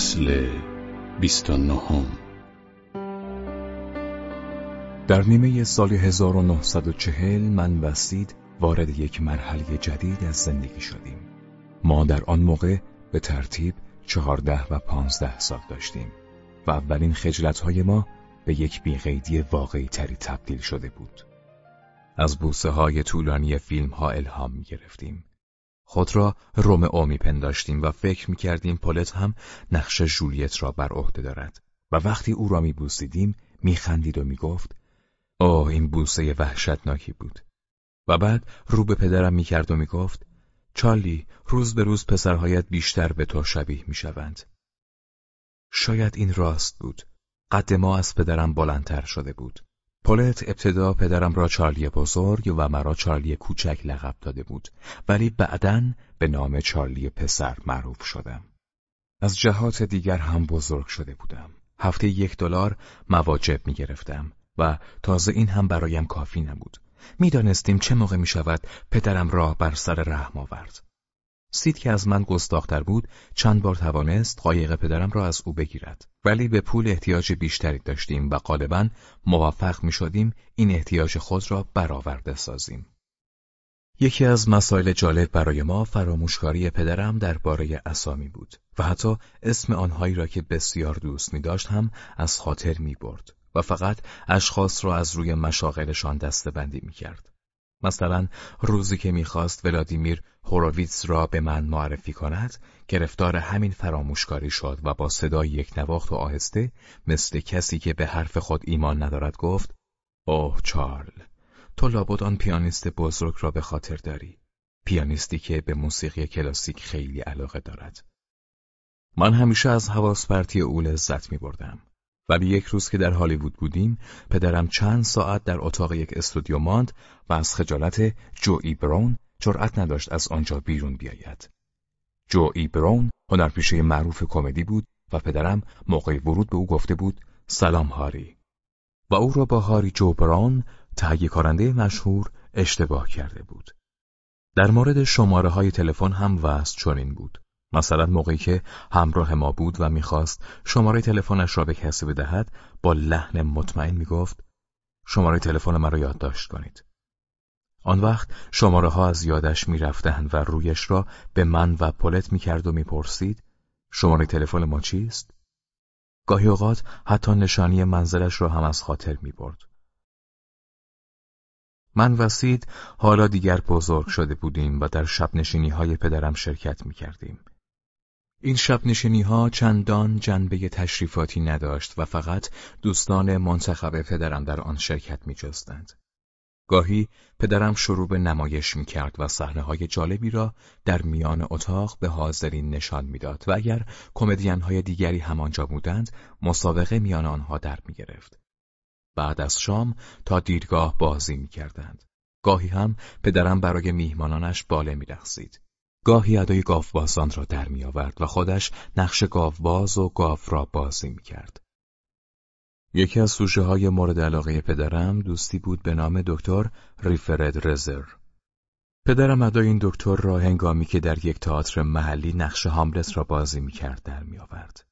فصل بیست نهم در نیمه سال 1940 من و سید وارد یک مرحله جدید از زندگی شدیم. ما در آن موقع به ترتیب چهارده و پانزده سال داشتیم و اولین خجلت ما به یک بیقیدی واقعی تری تبدیل شده بود. از بوسه های طولانی فیلم ها الهام می گرفتیم. خود را رومئو می پنداشتیم و فکر می کردیم پولت هم نقش جولیت را بر عهده دارد و وقتی او را می خندید و می گفت اوه این بوسه وحشتناکی بود و بعد رو به پدرم می کرد و می گفت چارلی روز به روز پسرهایت بیشتر به تو شبیه می شوند. شاید این راست بود. قد ما از پدرم بلندتر شده بود. پولت ابتدا پدرم را چارلی بزرگ و مرا چارلی کوچک لقب داده بود ولی بعدا به نام چارلی پسر معروف شدم. از جهات دیگر هم بزرگ شده بودم. هفته یک دلار مواجب می گرفتم و تازه این هم برایم کافی نبود. می‌دانستیم چه موقع می شود پدرم را بر سر رحم آورد. سید که از من گستاختر بود چند بار توانست قایق پدرم را از او بگیرد ولی به پول احتیاج بیشتری داشتیم و غالبا موفق می شدیم این احتیاج خود را برآورده سازیم یکی از مسائل جالب برای ما فراموشکاری پدرم درباره اسامی بود و حتی اسم آنهایی را که بسیار دوست می داشت هم از خاطر می برد و فقط اشخاص را از روی مشاغلشان دستبندی می کرد. مثلا روزی که می‌خواست ولادیمیر هوروویتس را به من معرفی کند گرفتار همین فراموشکاری شد و با صدای یک نواخت و آهسته مثل کسی که به حرف خود ایمان ندارد گفت اوه چارل تو لابد آن پیانیست بزرگ را به خاطر داری پیانیستی که به موسیقی کلاسیک خیلی علاقه دارد. من همیشه از حواس پرتی او لذت می بردم ولی یک روز که در هالیوود بودیم پدرم چند ساعت در اتاق یک استودیو ماند و از خجالت جوئی براون جرأت نداشت از آنجا بیرون بیاید. جوئی براون هنرپیشه معروف کمدی بود و پدرم موقع ورود به او گفته بود سلام هاری و او را با هاری جو براون تهیه کارنده مشهور اشتباه کرده بود. در مورد شماره های تلفن هم وضع چنین بود. مثلا موقعی که همراه ما بود و می‌خواست شماره تلفنش را به کسی بدهد با لحن مطمئن می‌گفت شماره تلفن مرا یادداشت کنید. آن وقت شماره ها از یادش می‌رفتند و رویش را به من و پولت می‌کرد و می‌پرسید شماره تلفن ما چیست؟ گاهی اوقات حتی نشانی منزلش را هم از خاطر می‌برد. من و سید حالا دیگر بزرگ شده بودیم و در شب نشینی های پدرم شرکت می کردیم. این شب نشینی ها چندان جنبه تشریفاتی نداشت و فقط دوستان منتخب پدرم در آن شرکت می جستند. گاهی پدرم شروع به نمایش می کرد و صحنه های جالبی را در میان اتاق به حاضرین نشان می‌داد و اگر کمدین های دیگری همانجا بودند مسابقه میان آنها در می گرفت. بعد از شام تا دیرگاه بازی می کردند. گاهی هم پدرم برای میهمانانش باله می رخصید. گاهی ادای گاوبازان را در می آورد و خودش نقش گاوباز و گاو را بازی می کرد. یکی از سوژه های مورد علاقه پدرم دوستی بود به نام دکتر ریفرد رزر. پدرم ادای این دکتر را هنگامی که در یک تئاتر محلی نقش هاملت را بازی می کرد در می آورد.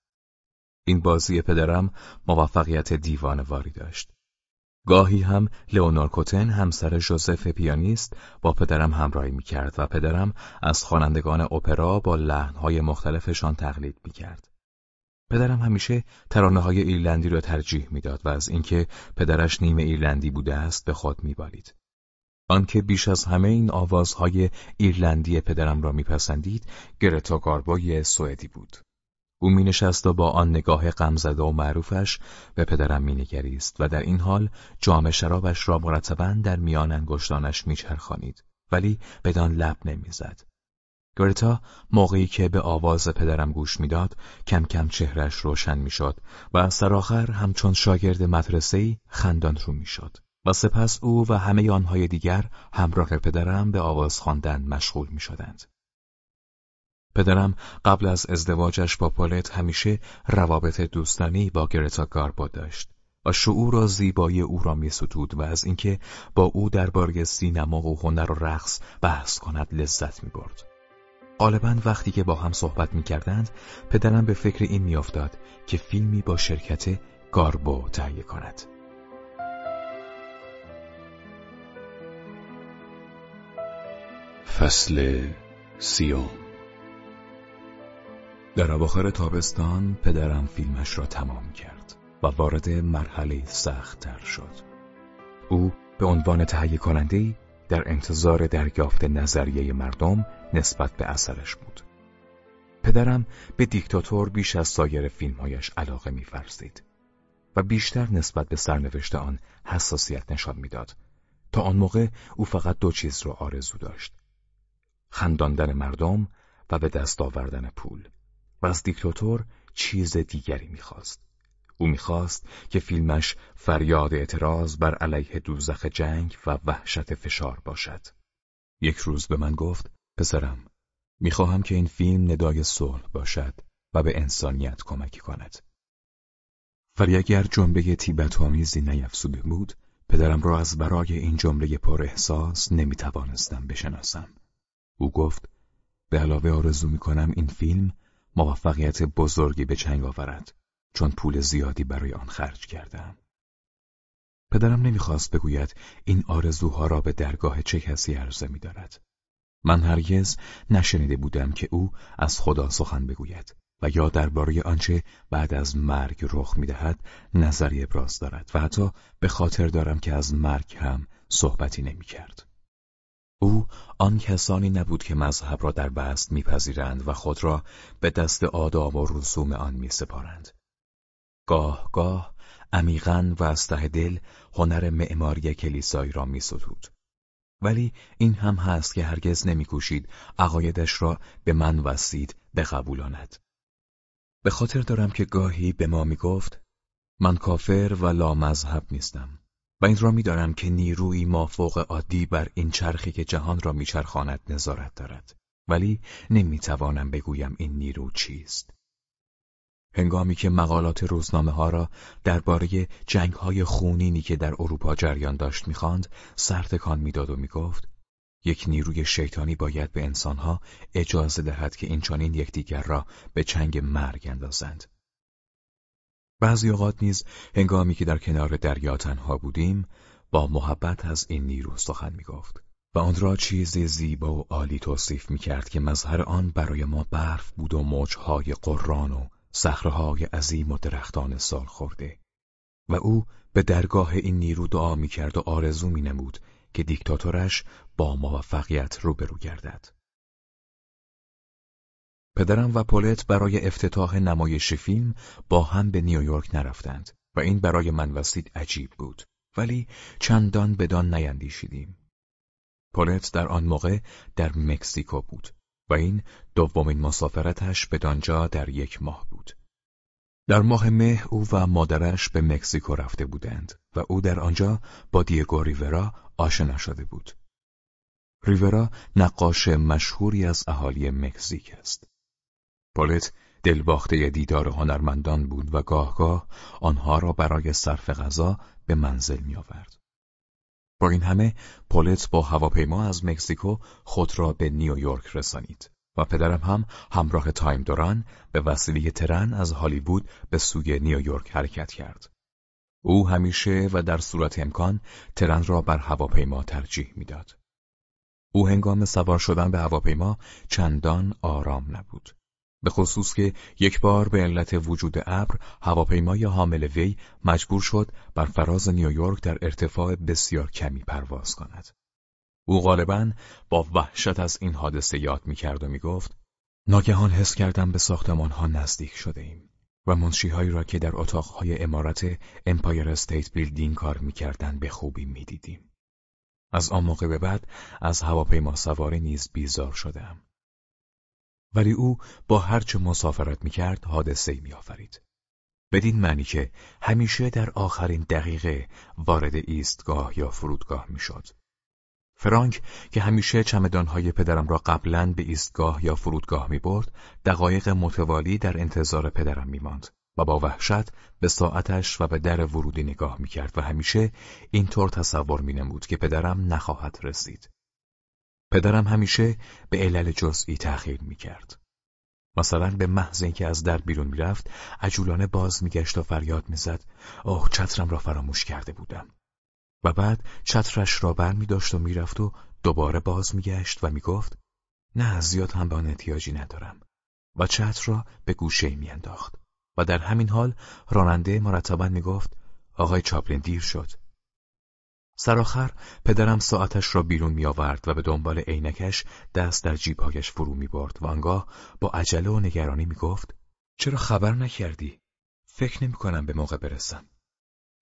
این بازی پدرم موفقیت دیوانواری داشت. گاهی هم لئونور کوتن همسر جوزف پیانیست با پدرم همراهی می‌کرد و پدرم از خوانندگان اپرا با لحنهای مختلفشان تقلید می‌کرد. پدرم همیشه ترانه های ایرلندی را ترجیح می‌داد و از اینکه پدرش نیمه ایرلندی بوده است به خود میبالید. آنکه بیش از همه این آوازهای ایرلندی پدرم را میپسندید گرتا گاربوی سوئدی بود. او می نشست و با آن نگاه غمزده و معروفش به پدرم می نگریست و در این حال جام شرابش را مرتبا در میان انگشتانش می چرخانید ولی بدان لب نمی‌زد. گرتا موقعی که به آواز پدرم گوش می‌داد کم کم چهرش روشن می‌شد و سرآخر همچون شاگرد مدرسه‌ای خندان رو می‌شد و سپس او و همه آنهای دیگر همراه پدرم به آواز خواندن مشغول می شدند. پدرم قبل از ازدواجش با پولت همیشه روابط دوستانی با گرتا گاربا داشت و شعور و زیبایی او را می ستود و از اینکه با او درباره سینما و هنر و رقص بحث کند لذت می برد. غالبا وقتی که با هم صحبت می کردند پدرم به فکر این میافتاد که فیلمی با شرکت گاربو تهیه کند. فصل سیوم در اواخر تابستان پدرم فیلمش را تمام کرد و وارد مرحله سخت تر شد. او به عنوان تهیه کننده در انتظار دریافت نظریه مردم نسبت به اثرش بود. پدرم به دیکتاتور بیش از سایر فیلمهایش علاقه می‌ورزید و بیشتر نسبت به سرنوشت آن حساسیت نشان می‌داد. تا آن موقع او فقط دو چیز را آرزو داشت. خنداندن مردم و به دست آوردن پول. و از دیکتاتور چیز دیگری می‌خواست. او می‌خواست که فیلمش فریاد اعتراض بر علیه دوزخ جنگ و وحشت فشار باشد. یک روز به من گفت پسرم می‌خواهم که این فیلم ندای صلح باشد و به انسانیت کمکی کند. ولی اگر جنبه تیبت آمیزی نیفسوده بود پدرم را از برای این جمله پر احساس نمی‌توانستم بشناسم. او گفت به علاوه آرزو می‌کنم این فیلم موفقیت بزرگی به چنگ آورد چون پول زیادی برای آن خرج کردم. پدرم نمی‌خواست بگوید این آرزوها را به درگاه چه کسی عرضه میدارد. من هرگز نشنیده بودم که او از خدا سخن بگوید و یا درباره آنچه بعد از مرگ رخ می‌دهد نظری ابراز دارد و حتی به خاطر دارم که از مرگ هم صحبتی نمی‌کرد. او آن کسانی نبود که مذهب را در بست میپذیرند و خود را به دست آداب و رسوم آن میسپارند. گاه گاه عمیقا و از ته دل هنر معماری کلیسایی را میستود. ولی این هم هست که هرگز نمیکوشید عقایدش را به من وسید بقبولاند. به خاطر دارم که گاهی به ما می‌گفت من کافر و لامذهب نیستم. و این را می‌دانم که نیروی مافوق عادی بر این چرخی که جهان را میچرخاند نظارت دارد. ولی نمی‌توانم بگویم این نیرو چیست. هنگامی که مقالات روزنامه ها را درباره جنگ های خونینی که در اروپا جریان داشت می‌خواند سرتکان می‌داد و می‌گفت یک نیروی شیطانی باید به انسانها اجازه دهد که این چنین یکدیگر را به چنگ مرگ اندازند. بعضی اوقات نیز هنگامی که در کنار دریا تنها بودیم با محبت از این نیرو سخن می‌گفت و آن را چیزی زیبا و عالی توصیف می‌کرد که مظهر آن برای ما برف بود و موجهای قران و صخرههای عظیم و درختان سال خورده و او به درگاه این نیرو دعا می‌کرد و آرزو مینمود که دیکتاتورش با موفقیت روبرو گردد. پدرم و پولت برای افتتاح نمایش فیلم با هم به نیویورک نرفتند و این برای من وسید عجیب بود ولی چندان بدان نیندیشیدیم. پولت در آن موقع در مکزیکو بود و این دومین مسافرتش به دانجا در یک ماه بود. در ماه مه او و مادرش به مکزیکو رفته بودند و او در آنجا با دیگو ریورا آشنا شده بود. ریورا نقاش مشهوری از اهالی مکزیک است. پولت دلباخته دیدار هنرمندان بود و گاه آنها را برای صرف غذا به منزل می آورد. با این همه پولت با هواپیما از مکزیکو خود را به نیویورک رسانید و پدرم هم همراه تایم دوران به وسیله ترن از هالیوود به سوی نیویورک حرکت کرد. او همیشه و در صورت امکان ترن را بر هواپیما ترجیح می‌داد. او هنگام سوار شدن به هواپیما چندان آرام نبود. به خصوص که یک بار به علت وجود ابر هواپیمای حامل وی مجبور شد بر فراز نیویورک در ارتفاع بسیار کمی پرواز کند. او غالبا با وحشت از این حادثه یاد می‌کرد و می‌گفت ناگهان حس کردم به ساختمان ها نزدیک شده ایم و منشیهایی را که در اتاقهای امارت امپایر استیت بیلدینگ کار می‌کردند به خوبی می‌دیدیم. از آن موقع به بعد از هواپیما سواری نیز بیزار شدم. ولی او با هرچه مسافرت می‌کرد حادثه می آفرید. بدین معنی که همیشه در آخرین دقیقه وارد ایستگاه یا فرودگاه می‌شد. فرانک که همیشه چمدانهای پدرم را قبلا به ایستگاه یا فرودگاه می برد، دقایق متوالی در انتظار پدرم می ماند و با وحشت به ساعتش و به در ورودی نگاه می کرد و همیشه اینطور تصور می نمود که پدرم نخواهد رسید. پدرم همیشه به علل جزئی تأخیر می‌کرد. مثلا به محض اینکه از در بیرون می‌رفت عجولانه باز میگشت و فریاد می‌زد. اوه چترم را فراموش کرده بودم. و بعد چترش را بر می داشت و می‌رفت و دوباره باز میگشت و می‌گفت نه زیاد هم به آن احتیاجی ندارم. و چتر را به گوشه میانداخت. و در همین حال راننده مرتبا می‌گفت آقای چاپلین دیر شد. سرآخر پدرم ساعتش را بیرون می آورد و به دنبال عینکش دست در جیبهایش فرو می برد و آنگاه با عجله و نگرانی می گفت چرا خبر نکردی؟ فکر نمی کنم به موقع برسم.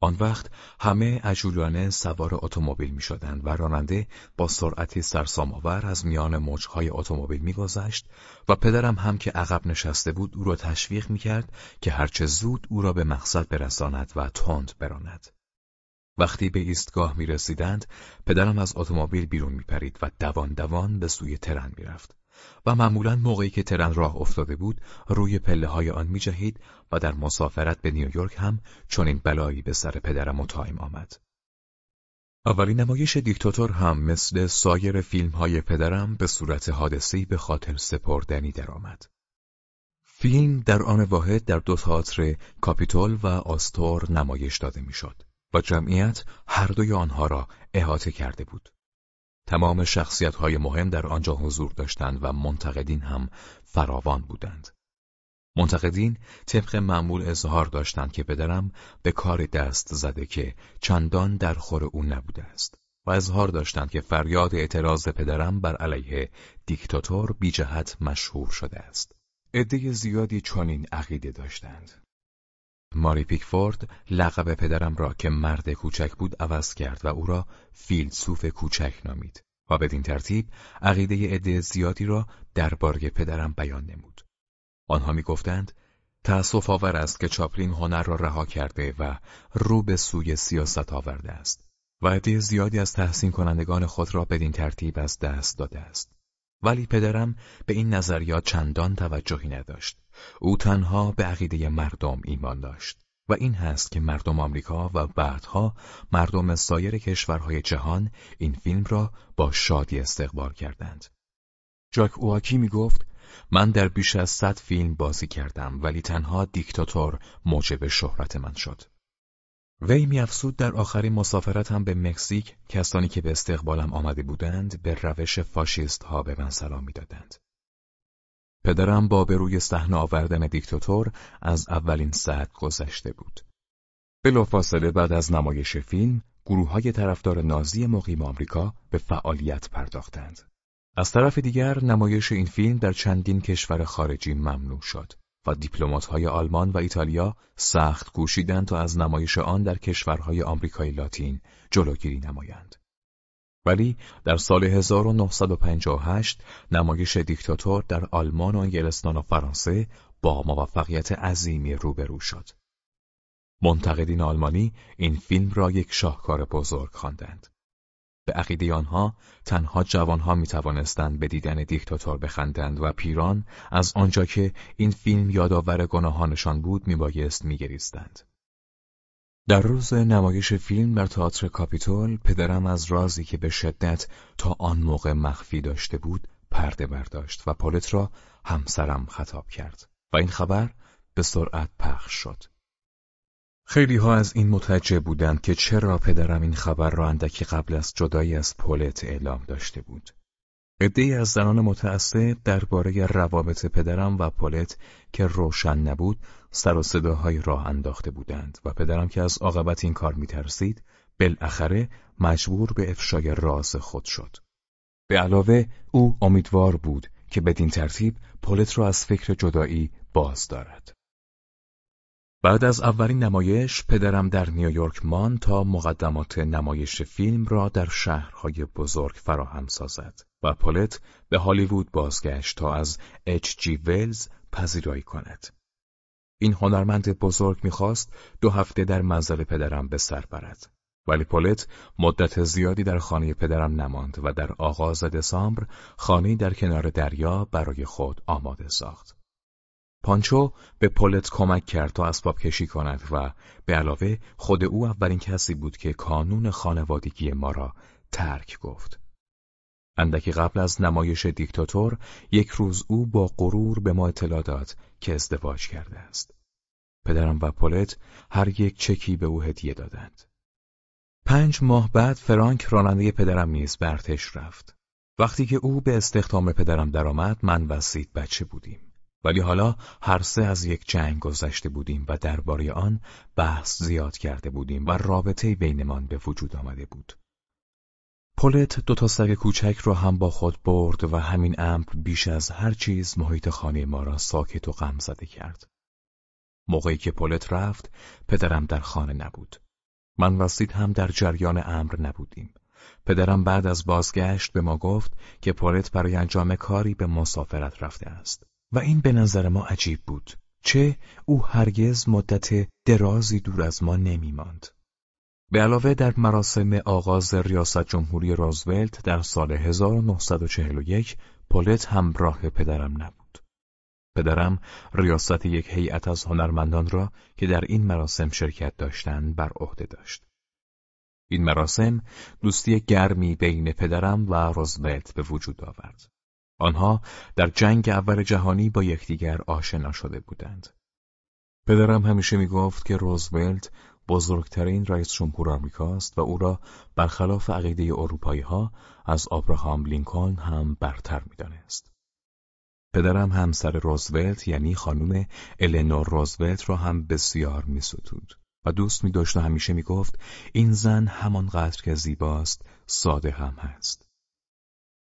آن وقت همه عجولانه سوار اتومبیل می شدند و راننده با سرعتی سرسام‌آور از میان موجهای اتومبیل میگذشت و پدرم هم که عقب نشسته بود او را تشویق می کرد که هرچه زود او را به مقصد برساند و تند براند. وقتی به ایستگاه می رسیدند، پدرم از اتومبیل بیرون می پرید و دوان دوان به سوی ترن می رفت. و معمولا موقعی که ترن راه افتاده بود روی پله های آن می جهید و در مسافرت به نیویورک هم چنین بلایی به سر پدرم و تایم آمد. اولین نمایش دیکتاتور هم مثل سایر فیلم های پدرم به صورت حادثه‌ای به خاطر سپردنی درآمد. فیلم در آن واحد در دو تئاتر کاپیتول و آستور نمایش داده می‌شد. و جمعیت هر دوی آنها را احاطه کرده بود. تمام های مهم در آنجا حضور داشتند و منتقدین هم فراوان بودند. منتقدین طبق معمول اظهار داشتند که پدرم به کار دست زده که چندان در خور او نبوده است و اظهار داشتند که فریاد اعتراض پدرم بر علیه دیکتاتور بی جهت مشهور شده است. عده زیادی چنین عقیده داشتند. ماری پیکفورد لقب پدرم را که مرد کوچک بود عوض کرد و او را فیلسوف کوچک نامید و بدین ترتیب عقیده عده زیادی را درباره پدرم بیان نمود. آنها می‌گفتند تأسف آور است که چاپلین هنر را رها کرده و رو به سوی سیاست آورده است و عده زیادی از تحسین کنندگان خود را بدین ترتیب از دست داده است. ولی پدرم به این نظریات چندان توجهی نداشت. او تنها به عقیده مردم ایمان داشت و این هست که مردم آمریکا و بعدها مردم سایر کشورهای جهان این فیلم را با شادی استقبال کردند. جاک اواکی می گفت من در بیش از صد فیلم بازی کردم ولی تنها دیکتاتور موجب شهرت من شد. وی میافزود در آخرین مسافرت هم به مکزیک کسانی که به استقبالم آمده بودند به روش فاشیست ها به من سلام می‌دادند. پدرم با به روی صحنه آوردن دیکتاتور از اولین ساعت گذشته بود. بلافاصله بعد از نمایش فیلم، گروه های طرفدار نازی مقیم آمریکا به فعالیت پرداختند. از طرف دیگر نمایش این فیلم در چندین کشور خارجی ممنوع شد. و های آلمان و ایتالیا سخت کوشیدند تا از نمایش آن در کشورهای آمریکای لاتین جلوگیری نمایند. ولی در سال 1958 نمایش دیکتاتور در آلمان و انگلستان و فرانسه با موفقیت عظیمی روبرو شد. منتقدین آلمانی این فیلم را یک شاهکار بزرگ خواندند. به عقیده آنها تنها جوانها می توانستند به دیدن دیکتاتور بخندند و پیران از آنجا که این فیلم یادآور گناهانشان بود میبایست میگریستند. در روز نمایش فیلم در تئاتر کاپیتول پدرم از رازی که به شدت تا آن موقع مخفی داشته بود پرده برداشت و پولت را همسرم خطاب کرد و این خبر به سرعت پخش شد. خیلی ها از این متعجب بودند که چرا پدرم این خبر را اندکی قبل از جدایی از پولت اعلام داشته بود. عدهای از زنان متعصب درباره روابط پدرم و پولت که روشن نبود سر و صداهای راه انداخته بودند و پدرم که از عاقبت این کار میترسید بالاخره مجبور به افشای راز خود شد. به علاوه او امیدوار بود که بدین ترتیب پولت را از فکر جدایی باز دارد. بعد از اولین نمایش پدرم در نیویورک مان تا مقدمات نمایش فیلم را در شهرهای بزرگ فراهم سازد و پولت به هالیوود بازگشت تا از اچ جی ویلز پذیرایی کند. این هنرمند بزرگ می‌خواست دو هفته در منزل پدرم به سر برد. ولی پولت مدت زیادی در خانه پدرم نماند و در آغاز دسامبر خانه در کنار دریا برای خود آماده ساخت. پانچو به پولت کمک کرد تا اسباب کشی کند و به علاوه خود او اولین کسی بود که کانون خانوادگی ما را ترک گفت. اندکی قبل از نمایش دیکتاتور یک روز او با غرور به ما اطلاع داد که ازدواج کرده است. پدرم و پولت هر یک چکی به او هدیه دادند. پنج ماه بعد فرانک راننده پدرم نیز برتش رفت. وقتی که او به استخدام پدرم درآمد من و سید بچه بودیم. ولی حالا هر سه از یک جنگ گذشته بودیم و درباره آن بحث زیاد کرده بودیم و رابطه بینمان به وجود آمده بود. پولت دو تا سگ کوچک را هم با خود برد و همین امر بیش از هر چیز محیط خانه ما را ساکت و غم زده کرد. موقعی که پولت رفت، پدرم در خانه نبود. من و سید هم در جریان امر نبودیم. پدرم بعد از بازگشت به ما گفت که پولت برای انجام کاری به مسافرت رفته است و این به نظر ما عجیب بود. چه او هرگز مدت درازی دور از ما نمی ماند. به علاوه در مراسم آغاز ریاست جمهوری روزولت در سال 1941 پولت همراه پدرم نبود. پدرم ریاست یک هیئت از هنرمندان را که در این مراسم شرکت داشتند بر عهده داشت. این مراسم دوستی گرمی بین پدرم و روزولت به وجود آورد. آنها در جنگ اول جهانی با یکدیگر آشنا شده بودند. پدرم همیشه می گفت که روزولت بزرگترین رئیس جمهور آمریکاست و او را برخلاف عقیده اروپایی ها از آبراهام لینکلن هم برتر می‌دانست. پدرم همسر روزولت یعنی خانم النور روزولت را هم بسیار میستود و دوست می داشت و همیشه می گفت این زن همانقدر که زیباست ساده هم هست.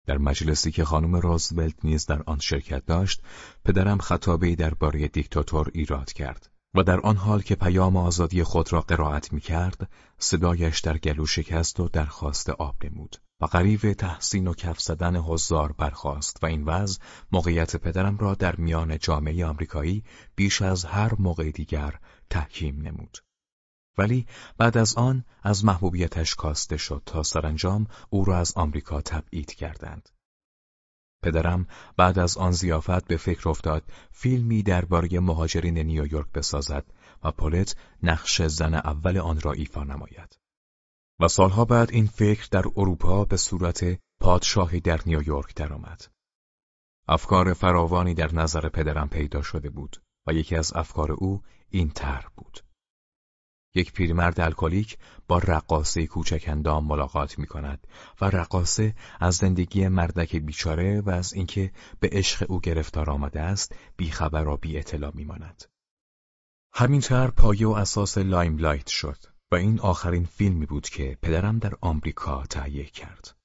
در مجلسی که خانم روزولت نیز در آن شرکت داشت، پدرم خطابهای درباره دیکتاتور ایراد کرد و در آن حال که پیام آزادی خود را قرائت می کرد، صدایش در گلو شکست و درخواست آب نمود و غریو تحسین و کف زدن حضار برخاست و این وضع موقعیت پدرم را در میان جامعه آمریکایی بیش از هر موقع دیگر تحکیم نمود. ولی بعد از آن از محبوبیتش کاسته شد تا سرانجام او را از آمریکا تبعید کردند. پدرم بعد از آن زیافت به فکر افتاد فیلمی درباره مهاجرین نیویورک بسازد و پولت نقش زن اول آن را ایفا نماید. و سالها بعد این فکر در اروپا به صورت پادشاهی در نیویورک درآمد. افکار فراوانی در نظر پدرم پیدا شده بود و یکی از افکار او این طرح بود. یک پیرمرد الکلیک با رقاصه کوچک اندام ملاقات می کند و رقاصه از زندگی مردک بیچاره و از اینکه به عشق او گرفتار آمده است بیخبر و بی اطلاع می ماند. همین طرح پایه و اساس لایم لایت شد و این آخرین فیلمی بود که پدرم در آمریکا تهیه کرد.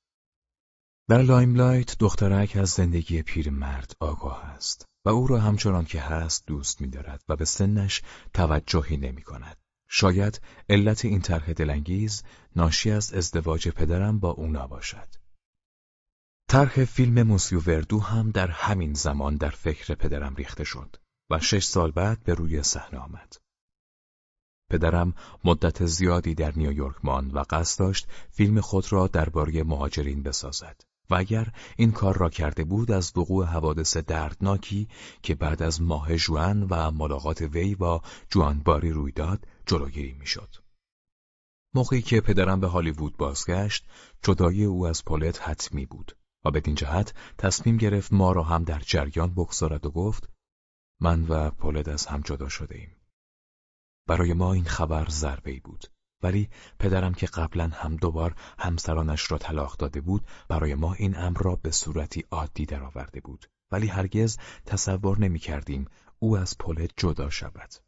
در لایم لایت دخترک از زندگی پیرمرد آگاه است و او را همچنان که هست دوست می دارد و به سنش توجهی نمی کند. شاید علت این طرح دلانگیز ناشی از ازدواج پدرم با او نباشد. طرح فیلم موسیو وردو هم در همین زمان در فکر پدرم ریخته شد و شش سال بعد به روی صحنه آمد. پدرم مدت زیادی در نیویورک ماند و قصد داشت فیلم خود را درباره مهاجرین بسازد. و اگر این کار را کرده بود از وقوع حوادث دردناکی که بعد از ماه جوان و ملاقات وی با جوان باری روی داد جلوگیری می‌شد. موقعی که پدرم به هالیوود بازگشت جدایی او از پولت حتمی بود و بدین جهت تصمیم گرفت ما را هم در جریان بگذارد و گفت من و پولت از هم جدا شده ایم. برای ما این خبر ضربه بود ولی پدرم که قبلا هم دوبار همسرانش را طلاق داده بود برای ما این امر را به صورتی عادی درآورده بود ولی هرگز تصور نمی کردیم او از پولت جدا شود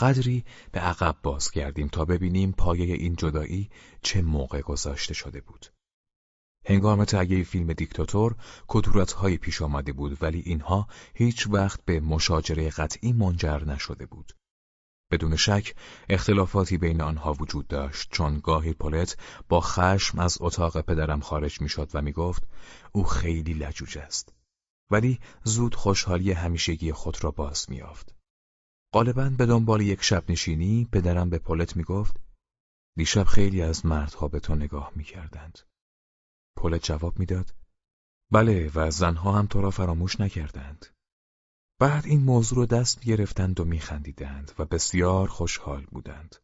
قدری به عقب باز کردیم تا ببینیم پایه این جدایی چه موقع گذاشته شده بود. هنگام تهیه فیلم دیکتاتور کدورتهایی پیش آمده بود ولی اینها هیچ وقت به مشاجره قطعی منجر نشده بود. بدون شک اختلافاتی بین آنها وجود داشت چون گاهی پولت با خشم از اتاق پدرم خارج می‌شد و می‌گفت او خیلی لجوج است. ولی زود خوشحالی همیشگی خود را باز میافت غالبا به دنبال یک شب نشینی پدرم به پولت می‌گفت دیشب خیلی از مردها به تو نگاه می‌کردند پولت جواب می‌داد بله و زنها هم تو را فراموش نکردند بعد این موضوع رو دست گرفتند و میخندیدند و بسیار خوشحال بودند.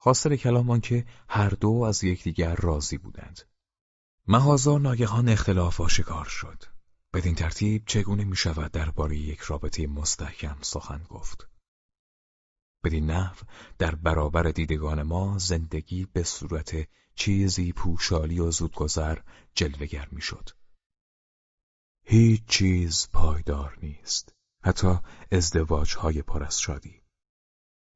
خاصر کلام که هر دو از یکدیگر راضی بودند. مغازا ناگهان اختلاف آشکار شد. بدین ترتیب چگونه می شود درباره یک رابطه مستحکم سخن گفت؟ بدین نحو در برابر دیدگان ما زندگی به صورت چیزی پوشالی و زودگذر جلوگر می‌شد. هیچ چیز پایدار نیست. حتی ازدواج های پر از شادی.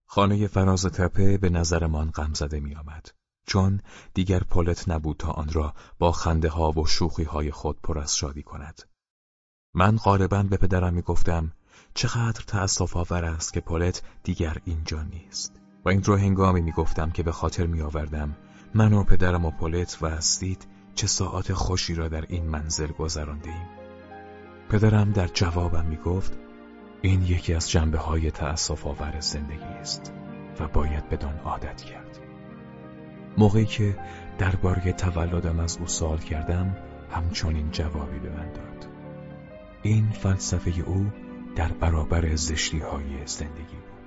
خانه فراز تپه به نظرمان غمزده می آمد. چون دیگر پولت نبود تا آن را با خنده ها و شوخی های خود پر از شادی کند. من غالبا به پدرم می گفتم چقدر تأصف آور است که پولت دیگر اینجا نیست. و این رو هنگامی می گفتم که به خاطر می آوردم من و پدرم و پولت و استید چه ساعت خوشی را در این منزل گذرانده ایم. پدرم در جوابم می گفت این یکی از جنبه های تأصف آور زندگی است و باید بدان عادت کرد. موقعی که درباره تولدم از او سوال کردم همچنین جوابی به من داد. این فلسفه او در برابر زشتی های زندگی بود.